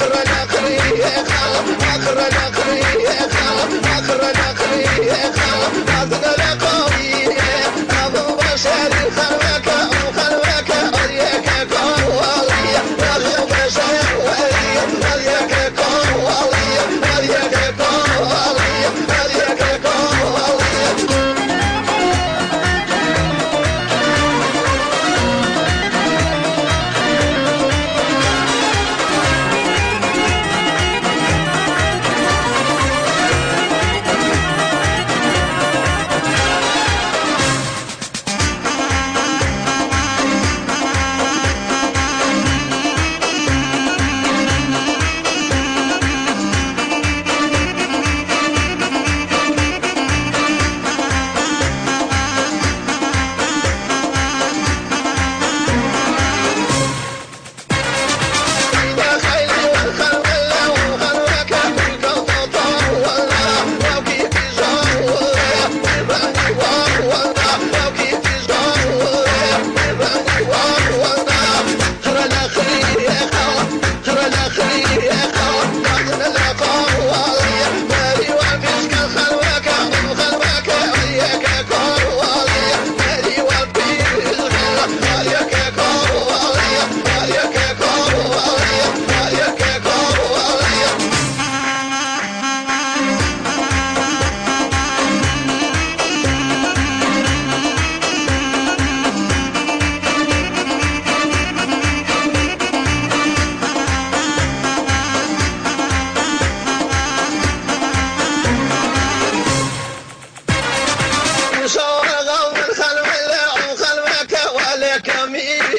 اخر الآخر اخر الآخر اخر الآخر come here.